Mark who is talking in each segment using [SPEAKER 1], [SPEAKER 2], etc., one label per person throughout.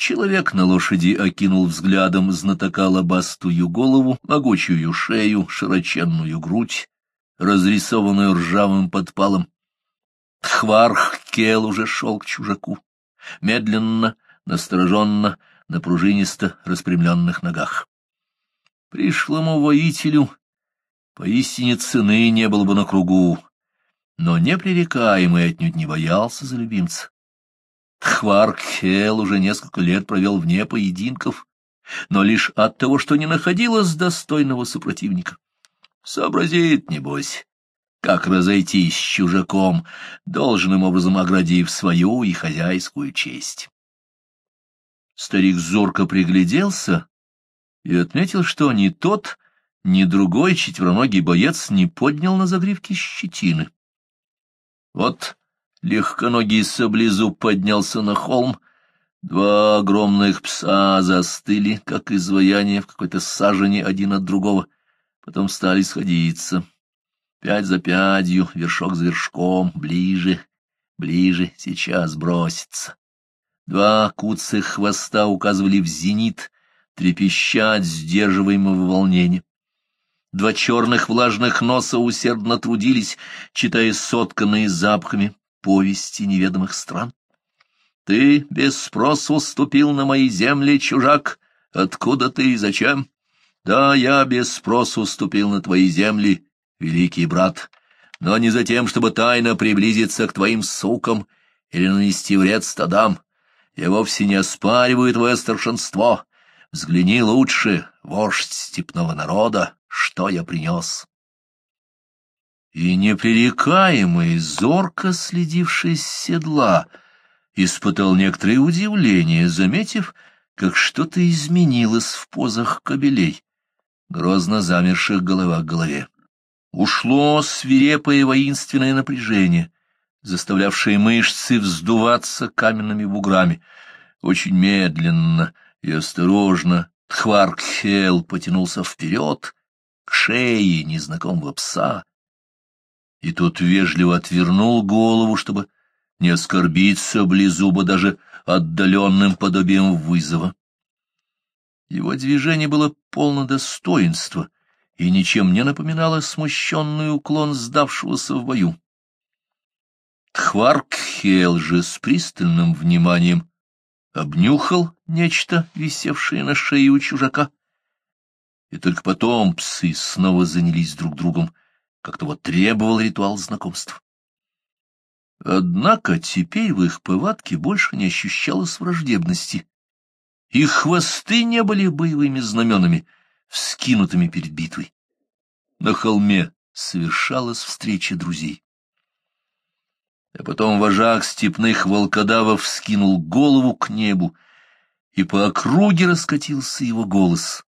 [SPEAKER 1] Человек на лошади окинул взглядом знатока лобастую голову, могучую шею, широченную грудь, разрисованную ржавым подпалом. Тхварх Кел уже шел к чужаку, медленно, настороженно, на пружинисто распрямленных ногах. Пришлому воителю поистине цены не было бы на кругу, но непререкаемый отнюдь не боялся за любимца. Хваркхел уже несколько лет провел вне поединков, но лишь от того, что не находилось достойного супротивника. Сообразит, небось, как разойтись с чужаком, должным образом оградив свою и хозяйскую честь. Старик зорко пригляделся и отметил, что ни тот, ни другой четвероногий боец не поднял на загривке щетины. Вот легконогий саблезуб поднялся на холм, два огромных пса застыли, как изваяние в какой-то сажене один от другого, потом стали сходиться. Пять за пятью, вершок за вершком, ближе, ближе, сейчас бросится. Два куцых хвоста указывали в зенит, трепещать сдерживаемого волнения. Два черных влажных носа усердно трудились, читая сотканные запахами повести неведомых стран. Ты без спросу ступил на мои земли, чужак. Откуда ты и зачем? Да, я без спросу ступил на твои земли, великий брат, но не за тем, чтобы тайно приблизиться к твоим сукам или нанести вред стадам. Я вовсе не оспариваю твое старшинство. Взгляни лучше, вождь степного народа, что я принес. И непререкаемый, зорко следивший с седла, испытал некоторое удивление, заметив, как что-то изменилось в позах кобелей, грозно замерших голова к голове. Ушло свирепое воинственное напряжение, заставлявшее мышцы вздуваться каменными буграми. Очень медленно и осторожно Тхваркхел потянулся вперед, к шее незнакомого пса, и тот вежливо отвернул голову, чтобы не оскорбиться близуба даже отдаленным подобием вызова. Его движение было полно достоинства и ничем не напоминало смущенный уклон сдавшегося в бою. Тхваркхел же с пристальным вниманием обнюхал нечто, висевшее на шее у чужака, и только потом псы снова занялись друг другом, как того требовал ритуал знакомств. Однако теперь в их повадке больше не ощущалось враждебности. Их хвосты не были боевыми знаменами, вскинутыми перед битвой. На холме совершалась встреча друзей. А потом вожак степных волкодавов скинул голову к небу, и по округе раскатился его голос.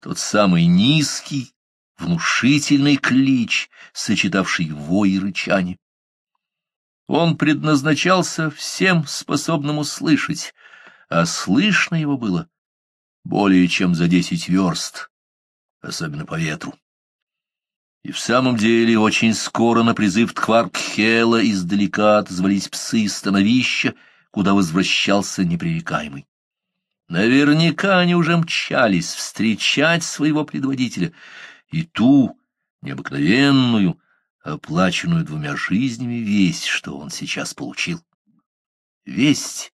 [SPEAKER 1] Тот самый низкий, внушительный клич, сочетавший вой и рычание. Он предназначался всем способным услышать, а слышно его было более чем за десять верст, особенно по ветру. И в самом деле очень скоро на призыв Ткваркхела издалека отзвались псы из становища, куда возвращался непререкаемый. Наверняка они уже мчались встречать своего предводителя, и ту необыкновенную, оплаченную двумя жизнями весть, что он сейчас получил. Весть,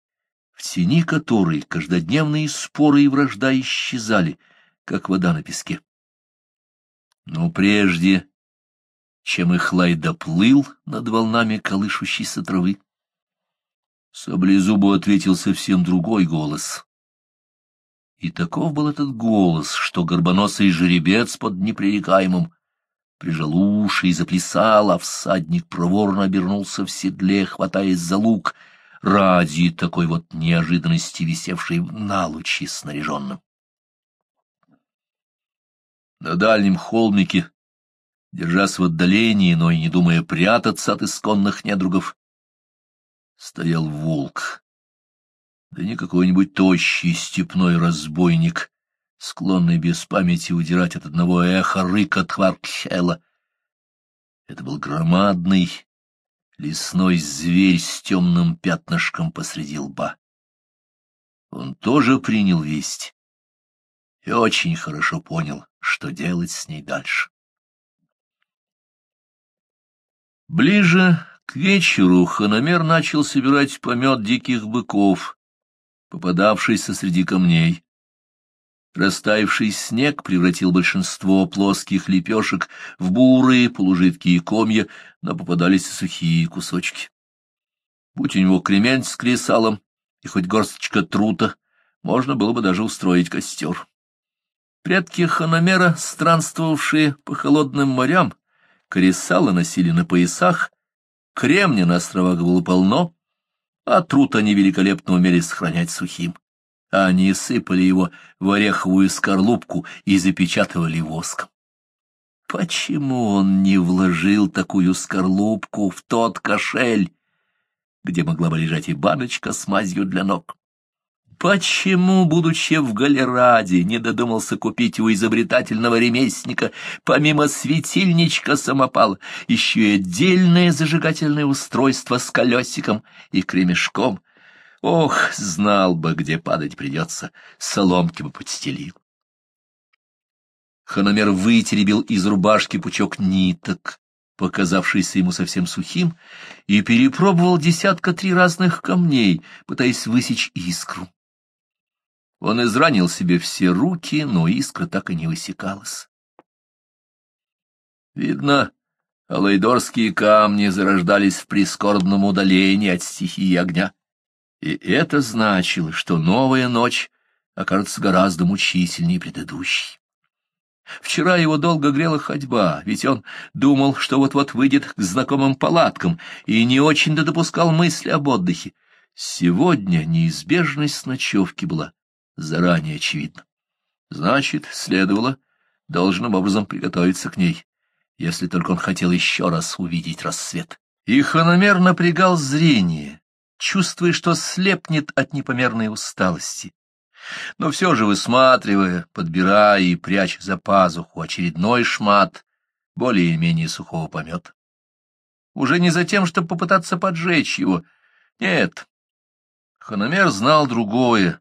[SPEAKER 1] в тени которой каждодневные споры и вражда исчезали, как вода на песке. Но прежде, чем их лай доплыл над волнами колышущейся травы, Саблезубу ответил совсем другой голос. И таков был этот голос, что горбоносый жеребец под непререкаемым прижал уши и заплясал, а всадник проворно обернулся в седле, хватаясь за лук, ради такой вот неожиданности, висевшей на лучи снаряженным. На дальнем холмике, держась в отдалении, но и не думая прятаться от исконных недругов, стоял волк да не какой-нибудь тощий степной разбойник, склонный без памяти удирать от одного эха рыка Тваркхела. Это был громадный лесной зверь с темным пятнышком посреди лба. он тоже принял весть и очень хорошо понял, что делать с ней дальше. Ближе к вечеру ханомер начал собирать помет диких быков, попадавшийся среди камней. Растаявший снег превратил большинство плоских лепешек в бурые полужидкие комья, но попадались и сухие кусочки. Будь у него кремень с кресалом и хоть горсточка трута, можно было бы даже устроить костер. Предки ханомера, странствовавшие по холодным морям, кресала носили на поясах, кремня на островах было полно, а труд они великолепно умели сохранять сухим. Они сыпали его в ореховую скорлупку и запечатывали воском. Почему он не вложил такую скорлупку в тот кошель, где могла бы лежать и баночка с мазью для ног? Почему, будучи в Галераде, не додумался купить у изобретательного ремесленника, помимо светильничка самопала, еще и отдельное зажигательное устройство с колесиком и кремешком? Ох, знал бы, где падать придется, соломки бы подстелил. Хономер вытеребил из рубашки пучок ниток, показавшийся ему совсем сухим, и перепробовал десятка три разных камней, пытаясь высечь искру. Он изранил себе все руки, но искра так и не высекалась. Видно, алайдорские камни зарождались в прискорбном удалении от стихии огня. И это значило, что новая ночь окажется гораздо мучительнее предыдущей. Вчера его долго грела ходьба, ведь он думал, что вот-вот выйдет к знакомым палаткам и не очень-то допускал мысли об отдыхе. Сегодня неизбежность ночевки была заранее очевидно. Значит, следовало должным образом приготовиться к ней, если только он хотел еще раз увидеть рассвет. И хономер напрягал зрение, чувствуя, что слепнет от непомерной усталости. Но все же высматривая, подбирая и пряча за пазуху очередной шмат более-менее сухого помета. Уже не за тем, чтобы попытаться поджечь его. Нет, хономер знал другое.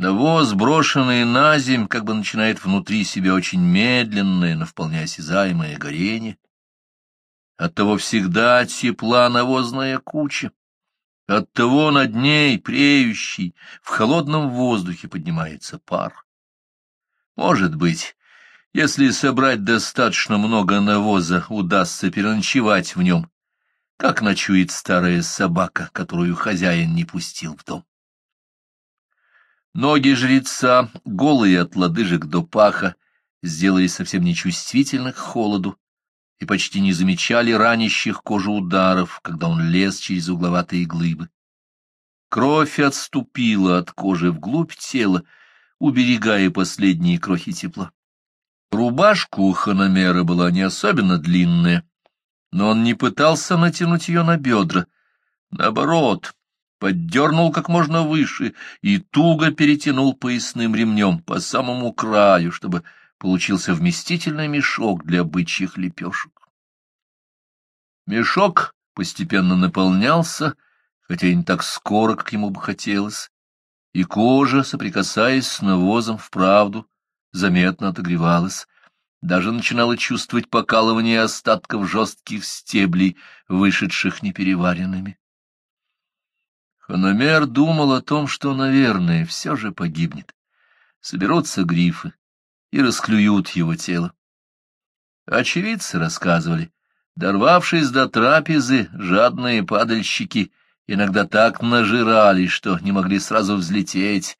[SPEAKER 1] Навоз, брошенный на земь, как бы начинает внутри себя очень медленное, но вполне осязаемое горение. Оттого всегда тепла навозная куча. Оттого над ней, преющий, в холодном воздухе поднимается пар. Может быть, если собрать достаточно много навоза, удастся переночевать в нем, как ночует старая собака, которую хозяин не пустил в дом. Ноги жреца, голые от лодыжек до паха, сделались совсем нечувствительны к холоду и почти не замечали ранящих кожу ударов, когда он лез через угловатые глыбы. Кровь отступила от кожи вглубь тела, уберегая последние крохи тепла. Рубашка у хономера была не особенно длинная, но он не пытался натянуть ее на бедра. Наоборот, поддернул как можно выше и туго перетянул поясным ремнем по самому краю, чтобы получился вместительный мешок для бычьих лепешек. Мешок постепенно наполнялся, хотя и не так скоро, как ему бы хотелось, и кожа, соприкасаясь с навозом, вправду заметно отогревалась, даже начинала чувствовать покалывание остатков жестких стеблей, вышедших непереваренными. Хономер думал о том, что, наверное, все же погибнет. Соберутся грифы и расклюют его тело. Очевидцы рассказывали, дорвавшись до трапезы, жадные падальщики иногда так нажирались, что не могли сразу взлететь,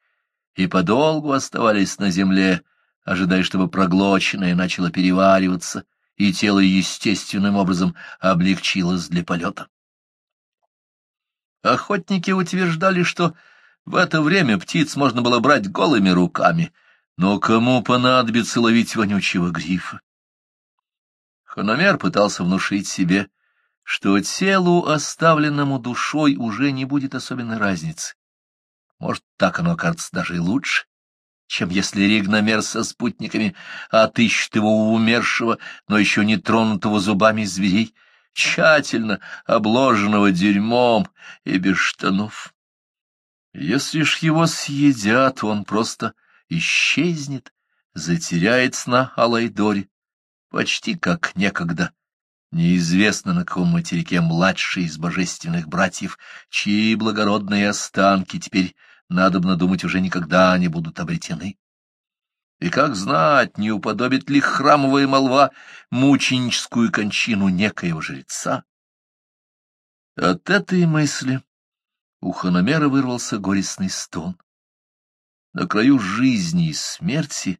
[SPEAKER 1] и подолгу оставались на земле, ожидая, чтобы проглоченное начало перевариваться, и тело естественным образом облегчилось для полета. Охотники утверждали, что в это время птиц можно было брать голыми руками, но кому понадобится ловить вонючего грифа? Хономер пытался внушить себе, что телу, оставленному душой, уже не будет особенной разницы. Может, так оно окажется даже и лучше, чем если ригномер со спутниками отыщет его умершего, но еще не тронутого зубами зверей, тщательно обложенного дерьмом и без штанов. Если ж его съедят, он просто исчезнет, затеряется на Алайдоре, почти как некогда. Неизвестно, на каком материке младший из божественных братьев, чьи благородные останки теперь, надобно думать, уже никогда не будут обретены. И как знать, не уподобит ли храмовая молва мученическую кончину некоего жреца? От этой мысли у Ханамера вырвался горестный стон. На краю жизни и смерти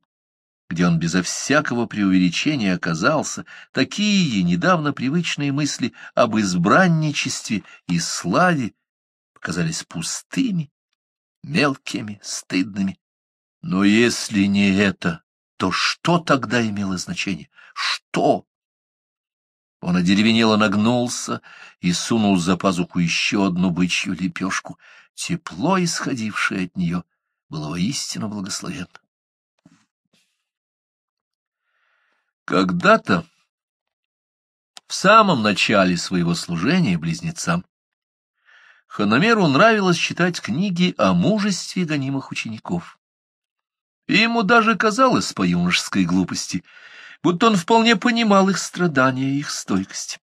[SPEAKER 1] где он безо всякого преувеличения оказался, такие недавно привычные мысли об избранничестве и славе показались пустыми, мелкими, стыдными. Но если не это, то что тогда имело значение? Что? Он одеревенело нагнулся и сунул за пазуху еще одну бычью лепешку. Тепло, исходившее от нее, было воистину благословенно. Когда-то, в самом начале своего служения близнецам, Ханамеру нравилось читать книги о мужестве гонимых учеников. И ему даже казалось по юношеской глупости, будто он вполне понимал их страдания и их стойкость.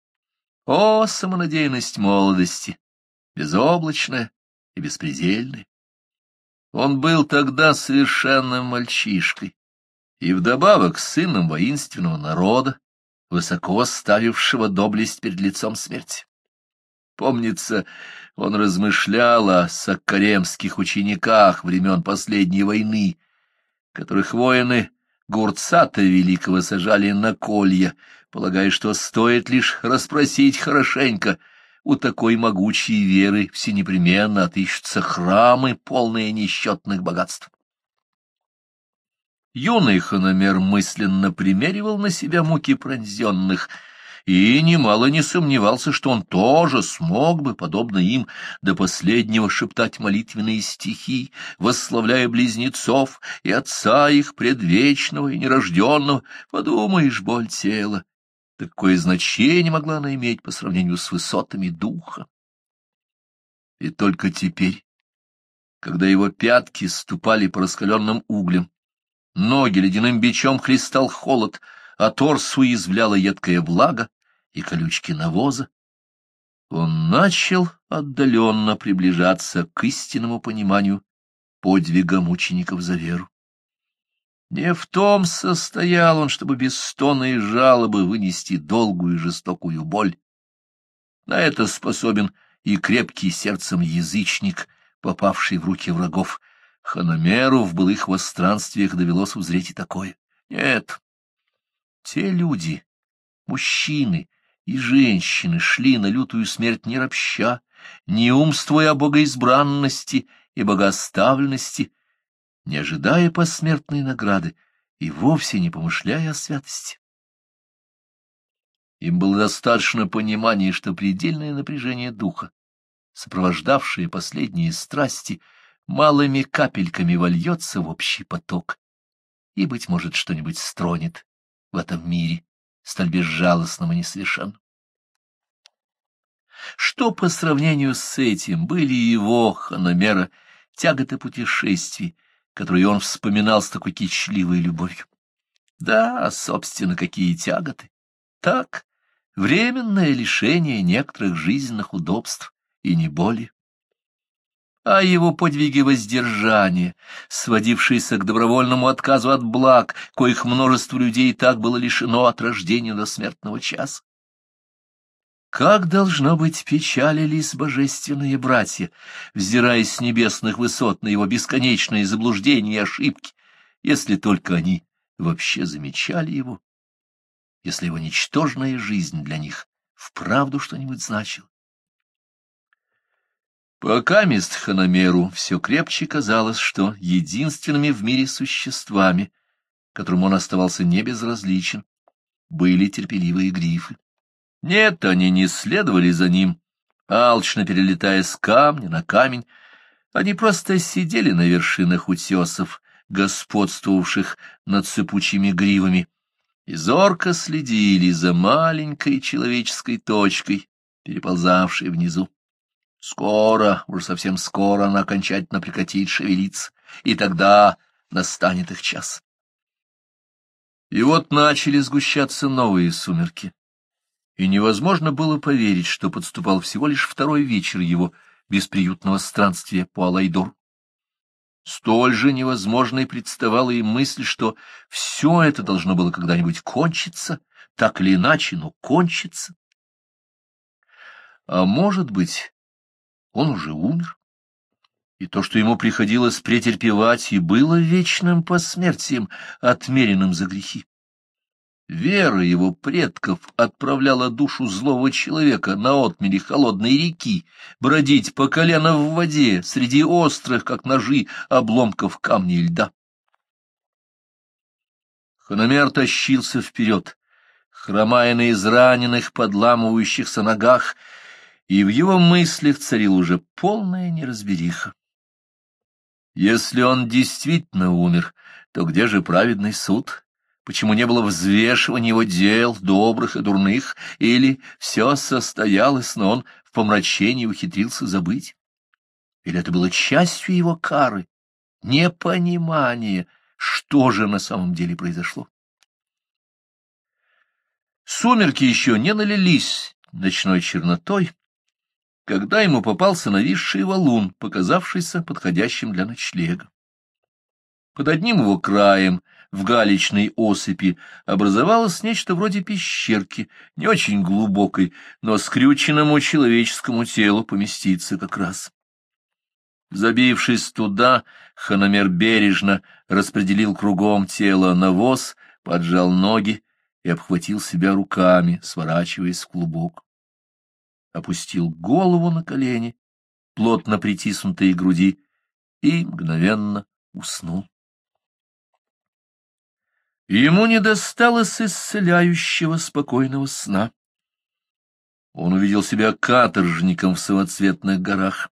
[SPEAKER 1] О, самонадеянность молодости, безоблачная и беспредельная! Он был тогда совершенным мальчишкой, и вдобавок сыном воинственного народа, высоко ставившего доблесть перед лицом смерти. Помнится, он размышлял о саккаремских учениках времен последней войны, которых воины Гурцата Великого сажали на колья, полагая, что стоит лишь расспросить хорошенько, у такой могучей веры все непременно отыщутся храмы, полные несчетных богатств. Юный хономер мысленно примеривал на себя муки пронзенных и немало не сомневался, что он тоже смог бы, подобно им, до последнего шептать молитвенные стихи, восславляя близнецов и отца их предвечного и нерожденного. Подумаешь, боль тела, такое значение могла она иметь по сравнению с высотами духа. И только теперь, когда его пятки ступали по раскаленным углям, Ноги ледяным бичом хлестал холод, а торс уязвляла едкое благо и колючки навоза. Он начал отдаленно приближаться к истинному пониманию подвига мучеников за веру. Не в том состоял он, чтобы без стона и жалобы вынести долгую и жестокую боль. На это способен и крепкий сердцем язычник, попавший в руки врагов, Ханомеру в былых востранствиях довелось узреть и такое. Нет, те люди, мужчины и женщины, шли на лютую смерть не ропща, не умствуя о богоизбранности и богооставленности, не ожидая посмертной награды и вовсе не помышляя о святости. Им было достаточно понимания, что предельное напряжение духа, сопровождавшее последние страсти — малыми капельками вольется в общий поток, и, быть может, что-нибудь стронет в этом мире, столь безжалостном и несовершенном. Что по сравнению с этим были его, Ханамера, тяготы путешествий, которые он вспоминал с такой кичливой любовью? Да, собственно, какие тяготы! Так, временное лишение некоторых жизненных удобств, и не более а его подвиги воздержания, сводившиеся к добровольному отказу от благ, коих множество людей так было лишено от рождения до смертного часа. Как, должно быть, печалились божественные братья, взирая с небесных высот на его бесконечные заблуждения и ошибки, если только они вообще замечали его, если его ничтожная жизнь для них вправду что-нибудь значила. Пока мест Ханамеру все крепче казалось, что единственными в мире существами, которым он оставался не безразличен, были терпеливые грифы. Нет, они не следовали за ним, алчно перелетая с камня на камень, они просто сидели на вершинах утесов, господствовавших над сыпучими гривами, и зорко следили за маленькой человеческой точкой, переползавшей внизу. Скоро, уже совсем скоро она окончательно прекратит шевелиться, и тогда настанет их час. И вот начали сгущаться новые сумерки, и невозможно было поверить, что подступал всего лишь второй вечер его бесприютного странствия по Алайдору. Столь же невозможной представала и мысль, что все это должно было когда-нибудь кончиться, так или иначе, но кончится. А может быть, он уже умер? И то, что ему приходилось претерпевать, и было вечным посмертием, отмеренным за грехи. Вера его предков отправляла душу злого человека на отмели холодной реки, бродить по колено в воде среди острых, как ножи, обломков камней льда. Хономер тащился вперед, хромая на израненных, подламывающихся ногах, и в его мыслях царил уже полная неразбериха. Если он действительно умер, то где же праведный суд? Почему не было взвешивания его дел, добрых и дурных, или все состоялось, но он в помрачении ухитрился забыть? Или это было частью его кары, непонимание, что же на самом деле произошло? Сумерки еще не налились ночной чернотой, когда ему попался нависший валун, показавшийся подходящим для ночлега. Под одним его краем в галечной осыпи образовалось нечто вроде пещерки, не очень глубокой, но скрюченному человеческому телу поместиться как раз. Забившись туда, Ханамер бережно распределил кругом тело навоз, поджал ноги и обхватил себя руками, сворачиваясь в клубок опустил голову на колени, плотно притиснутые груди, и мгновенно уснул. Ему не досталось исцеляющего спокойного сна. Он увидел себя каторжником в самоцветных горах,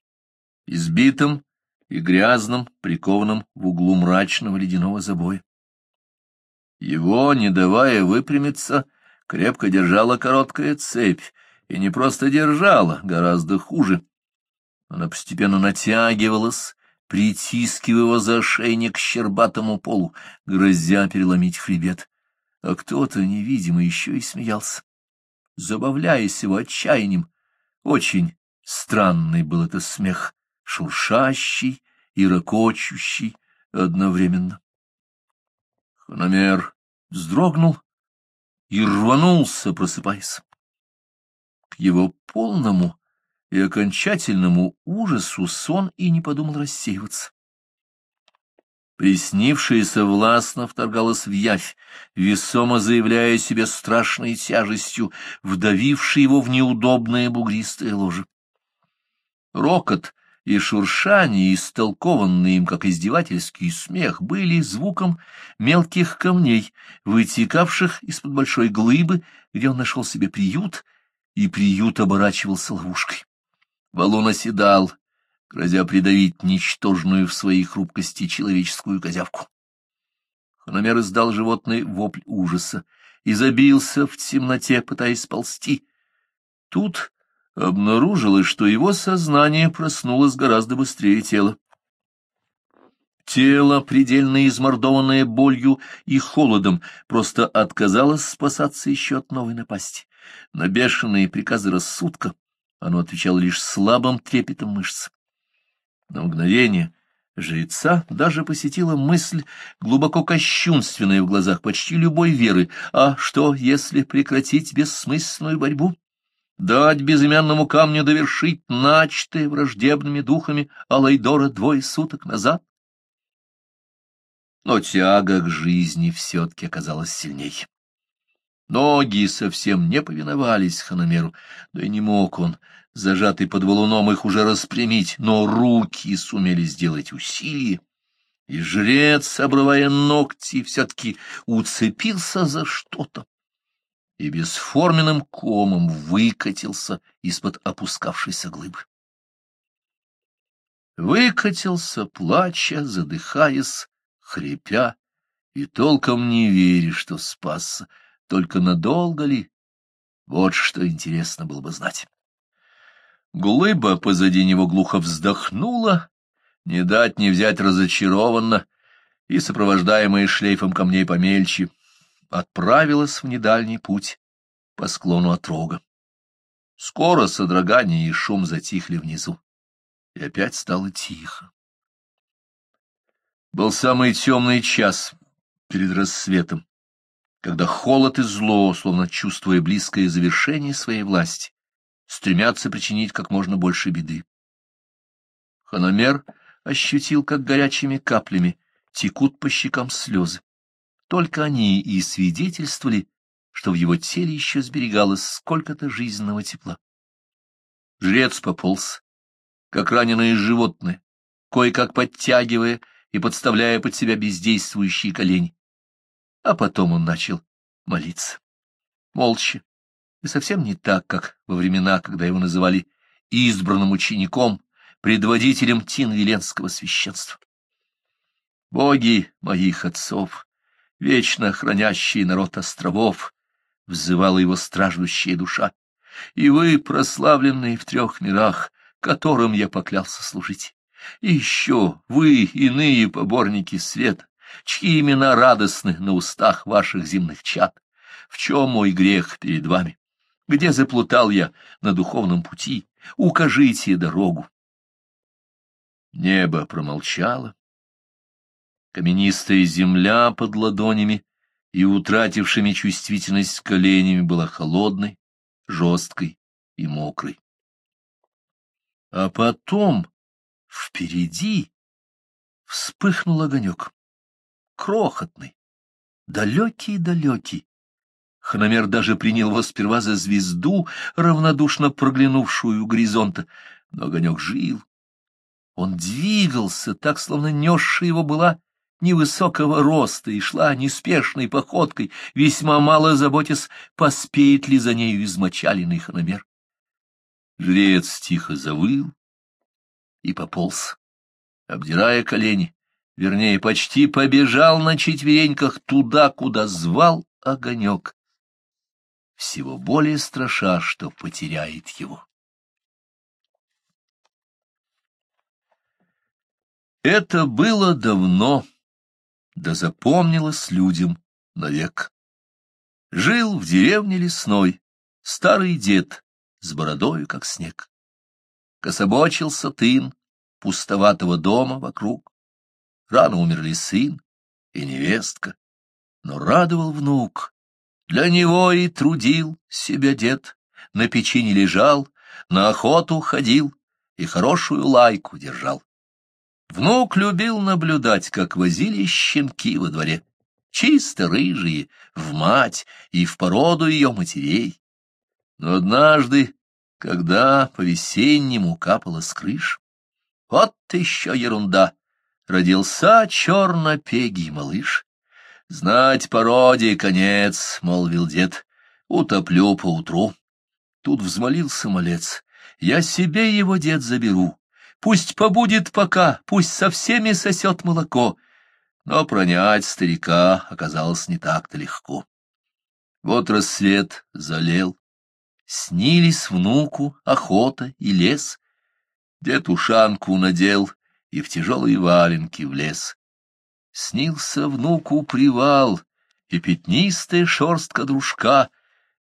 [SPEAKER 1] избитым и грязным, прикованным в углу мрачного ледяного забоя. Его, не давая выпрямиться, крепко держала короткая цепь, и не просто держала, гораздо хуже. Она постепенно натягивалась, притискивая его за ошейник к щербатому полу, грозя переломить хребет. А кто-то невидимый еще и смеялся, забавляясь его отчаянием. Очень странный был это смех, шуршащий и ракочущий одновременно. Хономер вздрогнул и рванулся, просыпаясь его полному и окончательному ужасу сон и не подумал рассеиваться. Приснившееся властно вторгалось в явь, весомо заявляя себе страшной тяжестью, вдавившей его в неудобное бугристое ложе. Рокот и шуршание, истолкованные им как издевательский смех, были звуком мелких камней, вытекавших из-под большой глыбы, где он нашел себе приют и приют оборачивался ловушкой. Валун оседал, грозя придавить ничтожную в своей хрупкости человеческую козявку. Хономер издал животный вопль ужаса и забился в темноте, пытаясь сползти. Тут обнаружилось, что его сознание проснулось гораздо быстрее тела. Тело, предельно измордованное болью и холодом, просто отказалось спасаться еще от новой напасти. На бешеные приказы рассудка оно отвечало лишь слабым трепетом мышц. На мгновение жреца даже посетила мысль, глубоко кощунственная в глазах почти любой веры, а что, если прекратить бессмысленную борьбу? Дать безымянному камню довершить начатое враждебными духами Алайдора двое суток назад? Но тяга к жизни все-таки оказалась сильней. Ноги совсем не повиновались Ханамеру, да и не мог он, зажатый под валуном, их уже распрямить, но руки сумели сделать усилие, и жрец, обрывая ногти, все-таки уцепился за что-то и бесформенным комом выкатился из-под опускавшейся глыбы. Выкатился, плача, задыхаясь, хрипя, и толком не веря, что спасся, только надолго ли? Вот что интересно было бы знать. Глыба позади него глухо вздохнула, не дать не взять разочарованно, и, сопровождаемая шлейфом камней помельче, отправилась в недальний путь по склону отрога. Скоро содрогание и шум затихли внизу, и опять стало тихо. Был самый темный час перед рассветом, когда холод и зло, словно чувствуя близкое завершение своей власти, стремятся причинить как можно больше беды. Хономер ощутил, как горячими каплями текут по щекам слезы. Только они и свидетельствовали, что в его теле еще сберегалось сколько-то жизненного тепла. Жрец пополз, как раненое животное, кое-как подтягивая и подставляя под себя бездействующие колени. А потом он начал молиться. Молча, и совсем не так, как во времена, когда его называли избранным учеником, предводителем Тинвиленского священства. Боги моих отцов, вечно хранящие народ островов, взывала его страждущая душа, и вы, прославленные в трех мирах, которым я поклялся служить. И еще вы, иные поборники света, чьи имена радостны на устах ваших земных чад. В чем мой грех перед вами? Где заплутал я на духовном пути? Укажите дорогу. Небо промолчало. Каменистая земля под ладонями и утратившими чувствительность коленями была холодной, жесткой и мокрой. А потом впереди вспыхнул огонек, крохотный, далекий-далекий. Хономер даже принял его сперва за звезду, равнодушно проглянувшую у горизонта, но огонек жил. Он двигался, так, словно несшая его была невысокого роста и шла неспешной походкой, весьма мало заботясь, поспеет ли за нею измочаленный хономер. Жрец тихо завыл и пополз, обдирая колени, вернее, почти побежал на четвереньках туда, куда звал огонек, всего более страша, что потеряет его. Это было давно, да запомнилось людям навек. Жил в деревне лесной старый дед с бородою, как снег. Кособочился тын пустоватого дома вокруг. Рано умерли сын и невестка, но радовал внук. Для него и трудил себя дед, на печи не лежал, на охоту ходил и хорошую лайку держал. Внук любил наблюдать, как возили щенки во дворе, чисто рыжие, в мать и в породу ее матерей. Но однажды, когда по-весеннему капало с крыш, вот еще ерунда, родился чернопегий малыш. Знать породе конец, — молвил дед, — утоплю поутру. Тут взмолился малец, я себе его, дед, заберу. Пусть побудет пока, пусть со всеми сосет молоко. Но пронять старика оказалось не так-то легко. Вот рассвет залил, снились внуку охота и лес. Дед ушанку надел и в тяжелые валенки влез. Снился внуку привал и пятнистая шерстка дружка.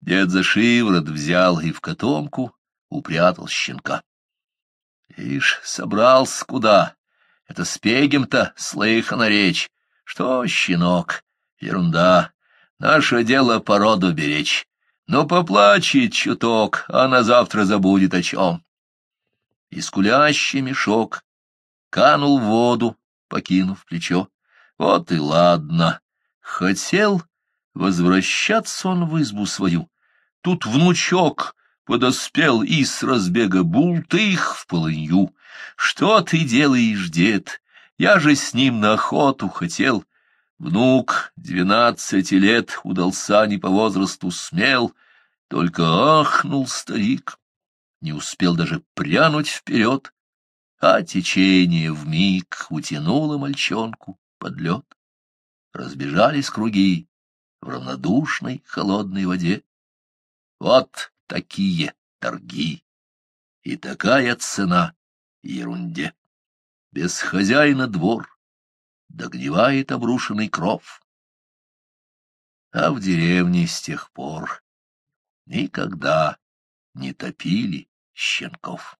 [SPEAKER 1] Дед за шиворот взял и в котомку упрятал щенка. Ишь, собрался куда? Это с пегем-то слыхана речь. Что, щенок, ерунда. Наше дело породу беречь. Но поплачет чуток, а на завтра забудет о чем. И скулящий мешок канул в воду, покинув плечо. Вот и ладно. Хотел возвращаться он в избу свою. Тут внучок подоспел и с разбега бултых в полынью. Что ты делаешь, дед? Я же с ним на охоту хотел. Внук двенадцати лет удался не по возрасту смел, только ахнул старик, не успел даже прянуть вперед, а течение вмиг утянуло мальчонку под лед. Разбежались круги в равнодушной холодной воде. Вот такие торги. И такая цена ерунде. Без хозяина двор, догнивает обрушенный кров. А в деревне с тех пор никогда не топили щенков.